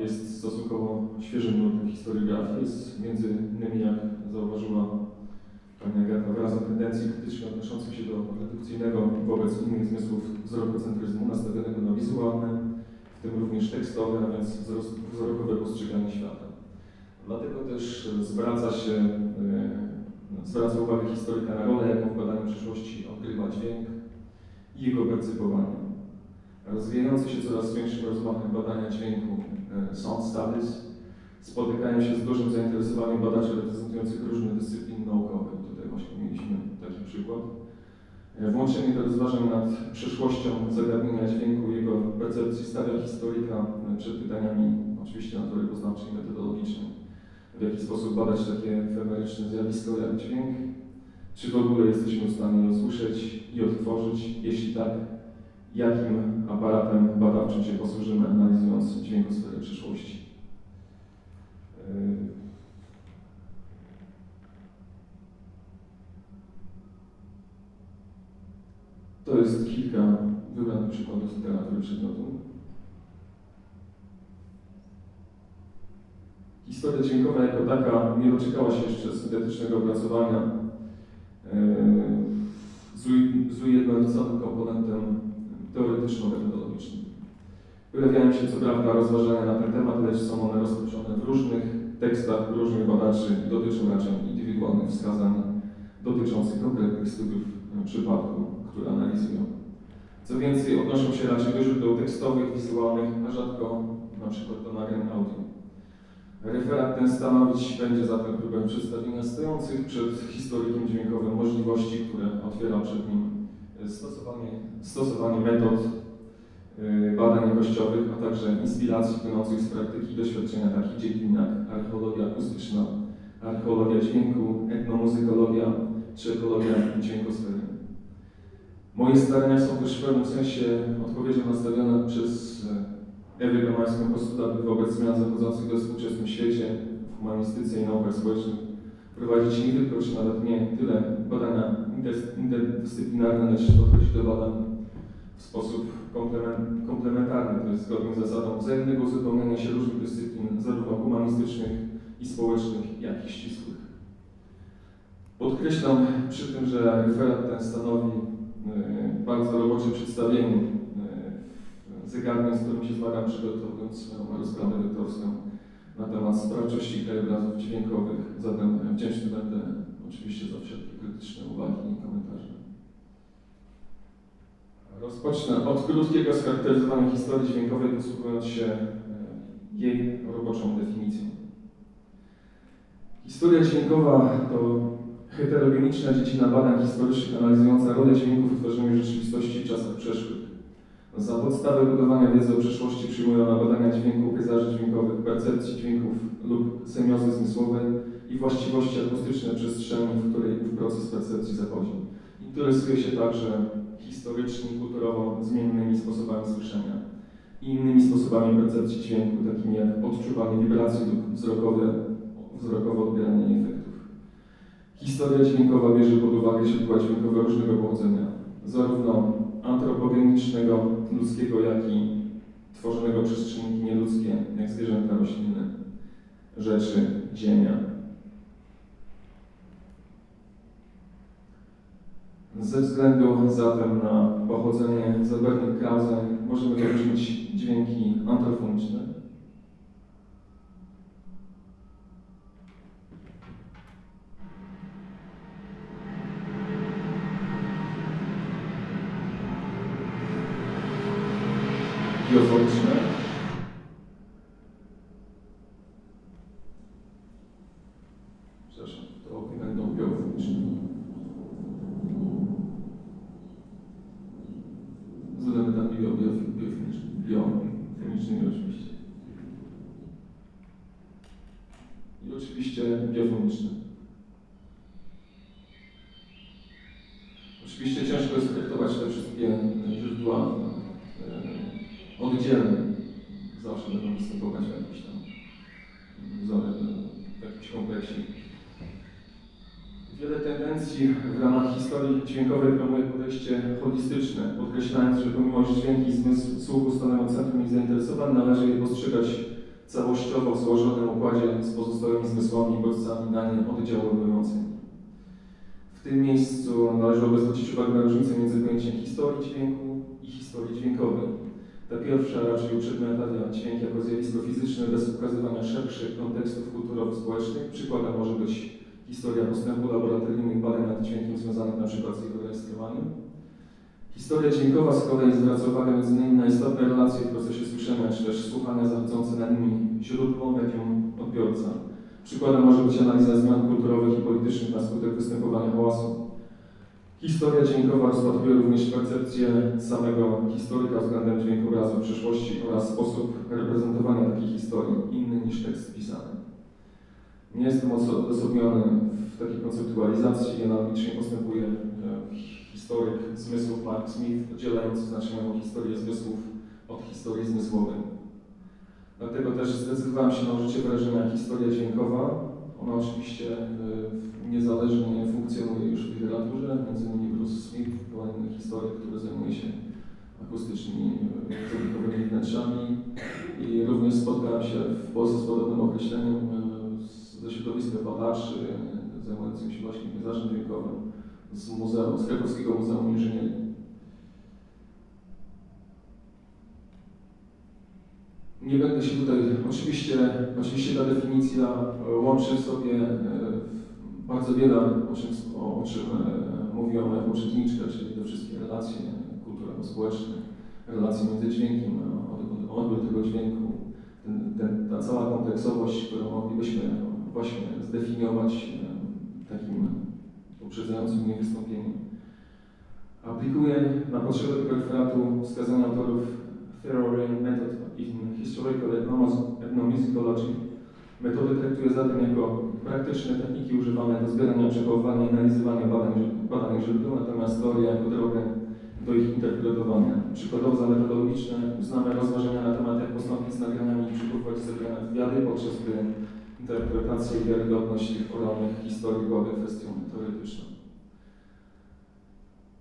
jest stosunkowo świeżym nurtem historiografii. Jest między innymi, jak zauważyła pani Agata, wyrazem tendencji krytycznie odnoszących się do redukcyjnego wobec innych zmysłów wzrokocentryzmu nastawionego na wizualne, w tym również tekstowe, a więc wzrokowe postrzeganie świata. Dlatego też zwraca się, e, zwraca uwagę historyka na rolę, jaką w badaniu przyszłości odgrywa dźwięk i jego percypowanie. Rozwijające się coraz większym rozmachem badania dźwięku e, sound studies spotykają się z dużym zainteresowaniem badaczy reprezentujących różne dyscypliny naukowe. Tutaj właśnie mieliśmy taki przykład. E, włączenie do rozważań nad przyszłością zagadnienia dźwięku i jego percepcji stawia historyka przed pytaniami oczywiście natury poznawczej i metodologicznej. W jaki sposób badać takie efemeryczne zjawisko jak dźwięk? Czy w ogóle jesteśmy w stanie je usłyszeć i odtworzyć? Jeśli tak, jakim aparatem badawczym się posłużymy, analizując dźwiękosferę przyszłości. Yy. To jest kilka wybranych przykładów literatury przedmiotu. Historia dźwiękowa jako taka nie doczekała się jeszcze syntetycznego opracowania yy, z ujednoliconym komponentem teoretyczno-metodologicznym. Pojawiają się co prawda rozważania na ten temat, lecz są one rozproszone w różnych tekstach różnych badaczy i dotyczą raczej indywidualnych wskazań dotyczących konkretnych studiów przypadku, które analizują. Co więcej, odnoszą się raczej do źródeł tekstowych, wizualnych, a rzadko na przykład do nagrań audio. Referat ten stanowić będzie zatem próbę przedstawienia stojących przed historykiem dźwiękowym możliwości, które otwiera przed nim stosowanie, stosowanie metod y, badań jakościowych, a także inspiracji płynących z praktyki i doświadczenia takich dziedzin jak archeologia akustyczna, archeologia dźwięku, etnomuzykologia czy ekologia dźwiękosfery. Moje starania są też w pewnym sensie odpowiedzią nastawione przez e, Ewę Gamańską postulaty wobec zmian zachodzących we współczesnym świecie, w humanistyce i naukach społecznych, prowadzić nie tylko, czy nawet nie tyle badania interdyscyplinarne, lecz podchodzić do badań w sposób komplementarny, to jest zgodnie z zasadą wzajemnego uzupełniania się różnych dyscyplin, zarówno humanistycznych i społecznych, jak i ścisłych. Podkreślam przy tym, że referat ten stanowi e, bardzo robocze przedstawienie e, zagadnień, z którym się zmagam przygotowując swoją rozprawę doktorską na temat sprawczości krajobrazów dźwiękowych, zatem wdzięczny będę oczywiście za wszelkie krytyczne uwagi i komentarze. Rozpocznę od krótkiego scharakteryzowania historii dźwiękowej, posługując się e, jej roboczą definicją. Historia dźwiękowa to heterogeniczna dziedzina badań historycznych analizująca rolę dźwięków w tworzeniu rzeczywistości w czasach przeszłych. Za podstawę budowania wiedzy o przeszłości przyjmują na badania dźwięku, pejzaży dźwiękowych, percepcji dźwięków lub semiozy zmysłowej i właściwości akustyczne przestrzeni, w której proces percepcji zachodzi. Interesuje się także historycznie, kulturowo zmiennymi sposobami słyszenia i innymi sposobami percepcji dźwięku, takimi jak odczuwanie wibracji lub wzrokowe, wzrokowe odbieranie efektów. Historia dźwiękowa bierze pod uwagę źródła dźwiękowe różnego pochodzenia, zarówno antropogenicznego, ludzkiego, jak i tworzonego przez czynniki nieludzkie, jak zwierzęta rośliny, rzeczy, ziemia. Ze względu zatem na pochodzenie Zalbertnych Krause możemy wyróżnić dźwięki antrofoniczne, biofoniczne. Przepraszam, to będą biofoniczne. Z elementami bio, bio, biofonicznymi, biofonicznymi oczywiście. I oczywiście biofoniczne. Oczywiście ciężko jest traktować te wszystkie źródła oddzielny zawsze będą występować jakieś tam wzory w jakimś kompleksie. Wiele tendencji w ramach historii dźwiękowej promuje podejście holistyczne, podkreślając, że pomimo, że dźwięki zmysłu słuchu stanowią centrum ich zainteresowań, należy je postrzegać całościowo złożonym układzie z pozostałymi zmysłami i bodźcami na nie oddziaływującymi. W tym miejscu należałoby zwrócić uwagę na różnicę między pojęciem historii dźwięku i historii dźwiękowej. Ta pierwsza raczej uprzedmiotawia dźwięk jako zjawisko fizyczne bez ukazywania szerszych kontekstów kulturowo-społecznych. Przykładem może być historia postępu laboratoryjnych badań nad dźwiękiem związanych np. z jego rejestrowaniem. Historia dźwiękowa z kolei zwraca uwagę m.in. na istotne relacje w procesie słyszenia, czy też słuchania zachodzące na nimi źródło, medium, odbiorca. Przykładem może być analiza zmian kulturowych i politycznych na skutek występowania hałasu. Historia dźwiękowa rozpatruje również percepcję samego historyka względem dźwiękobrazu w przeszłości oraz sposób reprezentowania takiej historii inny niż tekst pisany. Nie jestem odosobniony w takiej konceptualizacji, analogicznie postępuje e, historyk zmysłów Mark Smith, oddzielający znaczeniową historię zmysłów od historii zmysłowej. Dlatego też zdecydowałem się na użycie wyrażenia historia dźwiękowa. Ona oczywiście e, niezależnie funkcjonuje już w literaturze, między innymi Bruce Smith, kolejny historyk, który zajmuje się akustycznymi e, dźwiękowymi wnętrzami i również spotkałem się w Polsce z podobnym określeniem ze środowiska badaczy zajmujących się właśnie pejzażem dźwiękowym z muzeum, z Krakowskiego Muzeum Inżynierii. Nie będę się tutaj, oczywiście, oczywiście ta definicja łączy w sobie e, bardzo wiele, o czym, o czym e, poprzedniczka, czyli te wszystkie relacje kulturowo-społeczne, relacje między dźwiękiem, odbiór tego dźwięku, ten, ten, ta cała kompleksowość, którą moglibyśmy właśnie zdefiniować takim poprzedzającym mnie wystąpieniem. Aplikuję na potrzeby tego referatu wskazania autorów Theory Method in Historical Ethnomusicology. Metody traktuję zatem jako praktyczne techniki używane do zbierania, przechowywania i analizowania badań, badanych źródeł, natomiast teoria jako drogę do ich interpretowania. Przykładowo za metodologiczne uznamy rozważania na temat, jak postąpić z nagraniami i przykuwać zebrane wywiady, podczas gdy interpretacja i wiarygodność tych oralnych historii byłaby kwestią teoretyczną.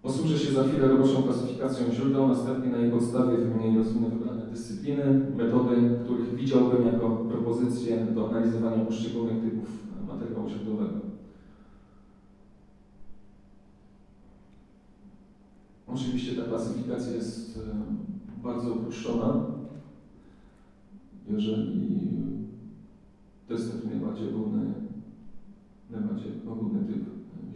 Posłużę się za chwilę roboczą klasyfikacją źródeł, następnie na jej podstawie wymienię rozwinę wybrane dyscypliny, metody, których widziałbym jako propozycje do analizowania poszczególnych typów materiału źródłowego. Oczywiście ta klasyfikacja jest e, bardzo uproszczona. Jeżeli to jest najbardziej ogólny, najbardziej ogólny typ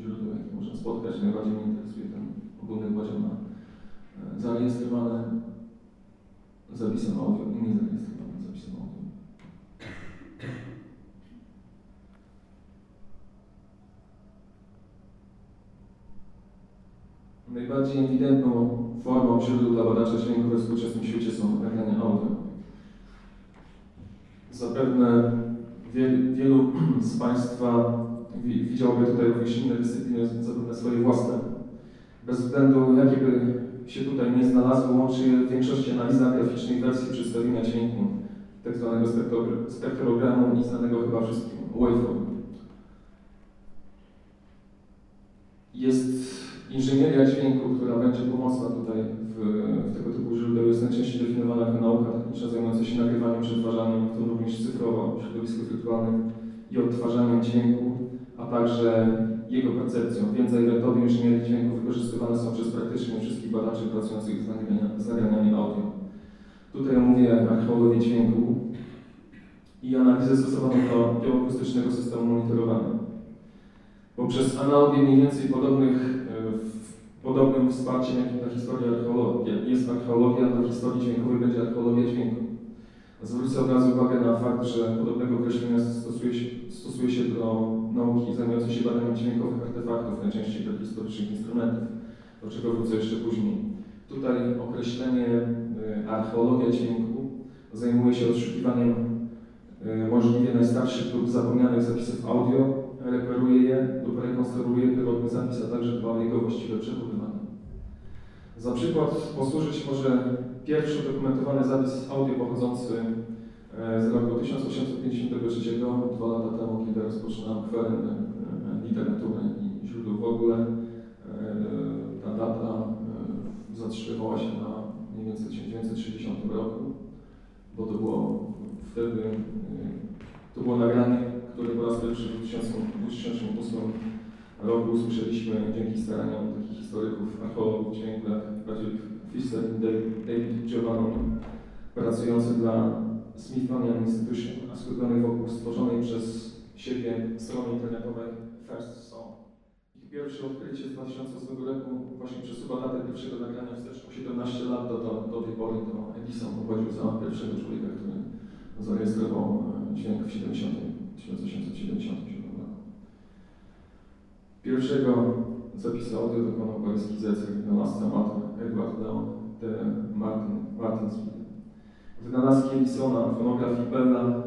źródeł, jaki można spotkać. Najbardziej mnie interesuje ten ogólny podział na e, zarejestrowane zapisem audio i niezarejestrowane zapisem audio. Najbardziej ewidentną formą źródeł dla badacza dźwięku we współczesnym świecie są nagrania audio. Zapewne wielu z Państwa widziałoby tutaj również inne dyscypliny, zapewne swoje własne. Bez względu jakie by się tutaj nie znalazły, łączy je w większości analiza graficznej wersji przedstawienia dźwięku, tak zwanego spektrogramu i znanego chyba wszystkim waveform. Jest inżynieria dźwięku, która będzie pomocna tutaj w, w tego typu źródeł, jest najczęściej definiowana jako nauka techniczna zajmująca się nagrywaniem, przetwarzaniem, tym również cyfrowo, w środowisku wirtualnym i odtwarzaniem dźwięku, a także jego percepcją. I metody inżynierii dźwięku wykorzystywane są przez praktycznie wszystkich badaczy pracujących z, nagrania, z nagraniami audio. Tutaj omówię archeologię dźwięku i analizę stosowaną do bioakustycznego systemu monitorowania. Poprzez analogię mniej więcej podobnych, podobnym wsparciem, jakim ta historia archeologia, jest archeologia, dla historii dźwiękowej będzie archeologia dźwięku. Zwrócę od razu uwagę na fakt, że podobnego określenia stosuje się, stosuje się do nauki zajmującej się badaniem dźwiękowych artefaktów, najczęściej prehistorycznych instrumentów, do czego wrócę jeszcze później. Tutaj określenie y, archeologia dźwięku zajmuje się odszukiwaniem y, możliwie najstarszych lub zapomnianych zapisów audio, reperuje je lub rekonstruuje pierwotny zapis, a także dba o jego właściwe. Za przykład posłużyć może pierwszy dokumentowany zapis audio pochodzący e, z roku 1853, dwa lata temu, kiedy rozpoczynałem kwerem e, literatury i źródeł w ogóle. E, ta data zatrzymywała się na mniej więcej 1960 roku, bo to było wtedy to było nagranie, które po raz pierwszy w 2008 roku usłyszeliśmy dzięki staraniom historyków, archeologów jak Patrick Fischer David Giovanni, pracujący dla Smithsonian Institution, a skupionych wokół stworzonej przez siebie strony internetowej First Song. Ich pierwsze odkrycie z 2008 roku właśnie przesuwa datę pierwszego nagrania wstecz o 17 lat do, do, do tej pory. To Edison uchodził za pierwszego człowieka, który zarejestrował e, dźwięk w 70, 1877 roku. Pierwszego zapisu audio dokonał paryski zecer wynalazca amator Edward Leon de Martin, Martinsville. Wynalazki Edisona, fonograf Bella,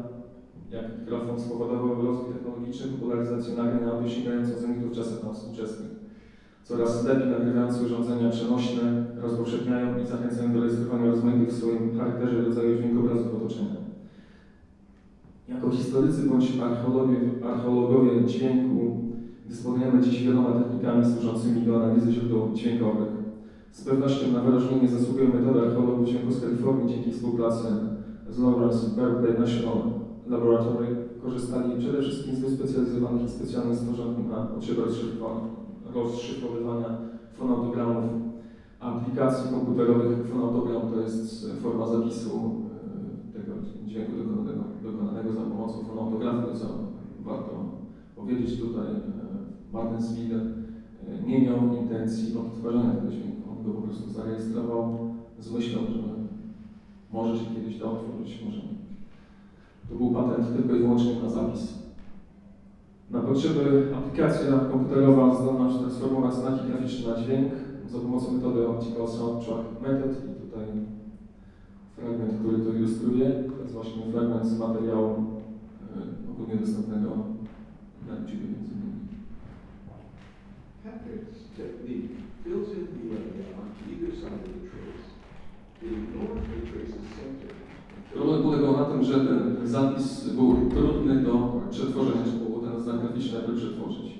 jak mikrofon spowodował rozwój technologiczny, popularyzację nagrań audio sięgającą zenitów czasów nam współczesnych. Coraz lepiej nagrywające urządzenia przenośne rozpowszechniają i zachęcają do rejestrowania rozmaitych w swoim charakterze rodzajów dźwiękobrazów otoczenia. Jako historycy bądź archeologowie dźwięku dysponujemy dziś wieloma technikami służącymi do analizy źródeł dźwiękowych. Z pewnością na wyróżnienie zasługują metody archeologów dźwięku z Kalifornii dzięki współpracy z Lawrence Berkeley National Laboratory korzystali przede wszystkim z wyspecjalizowanych i specjalnie stworzonych na potrzeby rozszyfrowywania fonautogramów. Aplikacji komputerowych fonautogram to jest forma zapisu e, tego dźwięku dokonanego, dokonanego za pomocą fonautografu, co warto powiedzieć tutaj. E, Martinsville e, nie miał intencji odtwarzania tego dźwięku. On go po prostu zarejestrował z myślą, że może się kiedyś da otworzyć, może nie. To był patent tylko i wyłącznie na zapis. Na potrzeby aplikacja komputerowa zdolna przetransformować znaki graficzne na dźwięk za pomocą metody Optical Soundtrack Method i tutaj fragment, który to ilustruje. To jest właśnie fragment z materiału e, ogólnie dostępnego Problem polegał na tym, że ten zapis był trudny do przetworzenia, że było ten znak graficzny, aby przetworzyć.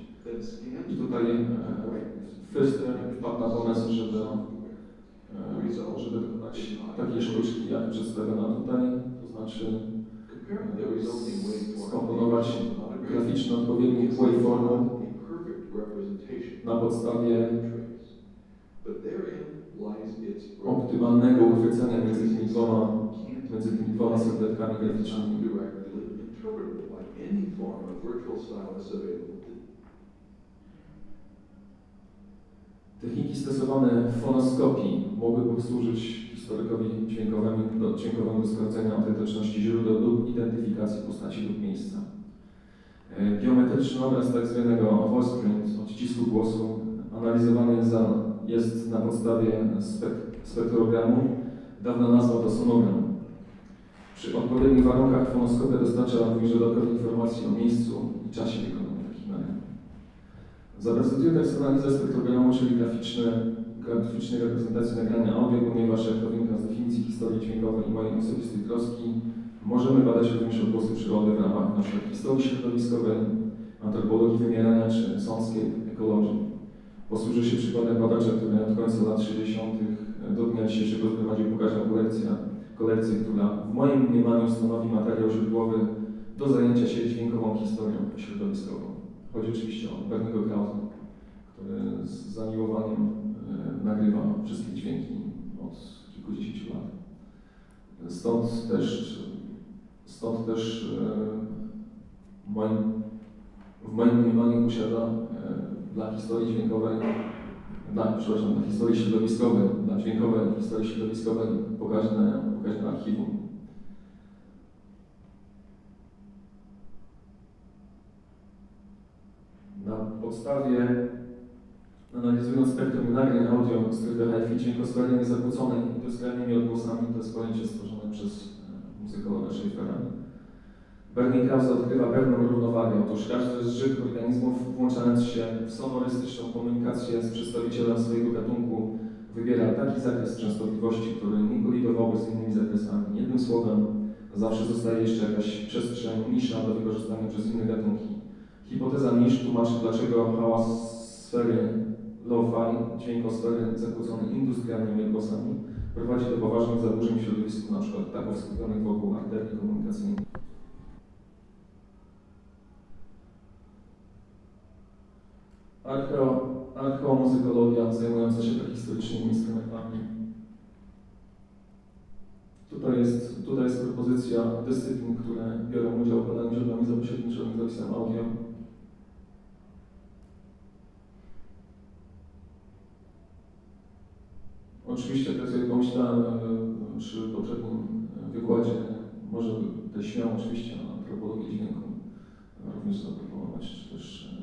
I tutaj e, Fister wpadł na pomysł, żeby, e, żeby dokonać takiej sztuczki, jak przedstawiona tutaj, to znaczy waveform Skomponować graficzny odpowiednik waveformu na podstawie optymalnego uchwycenia między tymi dwoma, między tymi dwoma serdetkami not graficznymi. Techniki stosowane w fonoskopii mogłyby posłużyć historykowi dźwiękowemu do, dźwiękowemu sprawdzenia autentyczności źródeł lub identyfikacji postaci lub miejsca. E, Biometryczny obraz zwanego voice print, odcisku głosu, analizowany jest, za, jest na podstawie spek spektrogramu, dawna nazwa to sonogram. Przy odpowiednich warunkach fonoskopia dostarcza dodatkowych informacji o miejscu i czasie wykonania takich nagrań. Zaprezentuje teraz analizę spektrogramu, czyli graficzne, graficznej reprezentacji nagrania audio, ponieważ jak to wynika z definicji historii dźwiękowej i mojej osobistej troski, możemy badać również odgłosy przyrody w ramach np. historii środowiskowej, antropologii wymierania czy soundscape ekologii. Posłużę się przykładem badacza, który od końca lat 60. do dnia dzisiejszego zgromadził pokaźną kolekcję, kolekcję, która w moim mniemaniu stanowi materiał źródłowy do zajęcia się dźwiękową historią środowiskową. Chodzi oczywiście o Berniego Krausa, który z zamiłowaniem e, nagrywa wszystkie dźwięki od kilkudziesięciu lat. Stąd też, stąd też e, moim, w moim mniemaniu posiada dla historii dźwiękowej, dla, przepraszam, dla historii środowiskowej, dla dźwiękowej historii środowiskowej pokaźne, pokaźne archiwum. Na podstawie, analizując spektrum nagrań audio z trybu HiFi dźwiękosfery niezakłóconej industrialnymi odgłosami, to jest pojęcie stworzone przez e, muzykologa Schaeffera. Bernie Krause odkrywa pewną równowagę. Otóż każdy z żywych organizmów, włączając się w sonorystyczną komunikację z przedstawicielem swojego gatunku, wybiera taki zakres częstotliwości, który nie kolidowałby z innymi zakresami. Jednym słowem, zawsze zostaje jeszcze jakaś przestrzeń, nisza do wykorzystania przez inne gatunki. Hipoteza niż tłumaczy, dlaczego hałas sfery lo-fi, dźwiękosfery zakłócone industrialnymi odgłosami, prowadzi do poważnych zaburzeń w środowisku, na przykład taków skupionych wokół arterii komunikacyjnej. Archeo, archeomuzykologia zajmująca się prehistorycznymi instrumentami. Tutaj jest, tutaj jest propozycja dyscyplin, które biorą udział w badaniu źródłami zapośredniczonych zapisem audio. Oczywiście, tak sobie pomyślałem przy poprzednim wykładzie, może też śmiało oczywiście antropologię dźwięku również zaproponować, czy też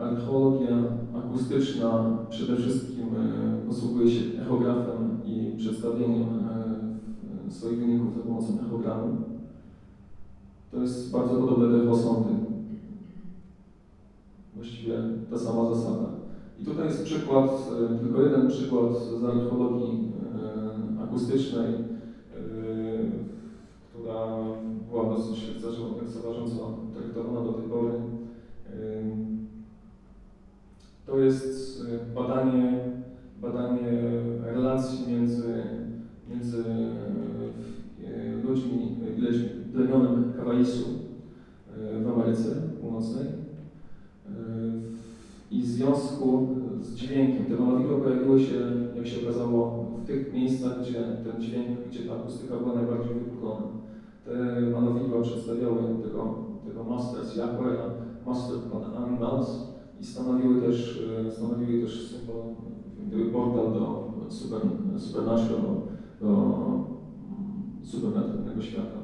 Archeologia akustyczna przede wszystkim e, posługuje się echografem i przedstawieniem e, swoich wyników za pomocą echogramu. To jest bardzo podobne do echosondy. Właściwie ta sama zasada. I tutaj jest przykład, e, tylko jeden przykład z archeologii akustycznej, która była dosyć Ameryce Północnej e, i w związku z dźwiękiem. Te malowidła pojawiły się, jak się okazało, w tych miejscach, gdzie ten dźwięk, gdzie ta akustyka była najbardziej wypuklona. Te malowidła przedstawiały tego, tego Masters Yahweh, Master on Animals i stanowiły też, e, stanowiły też symbol, gdyby portal do super, Supernatural, do mm, supernaturalnego świata.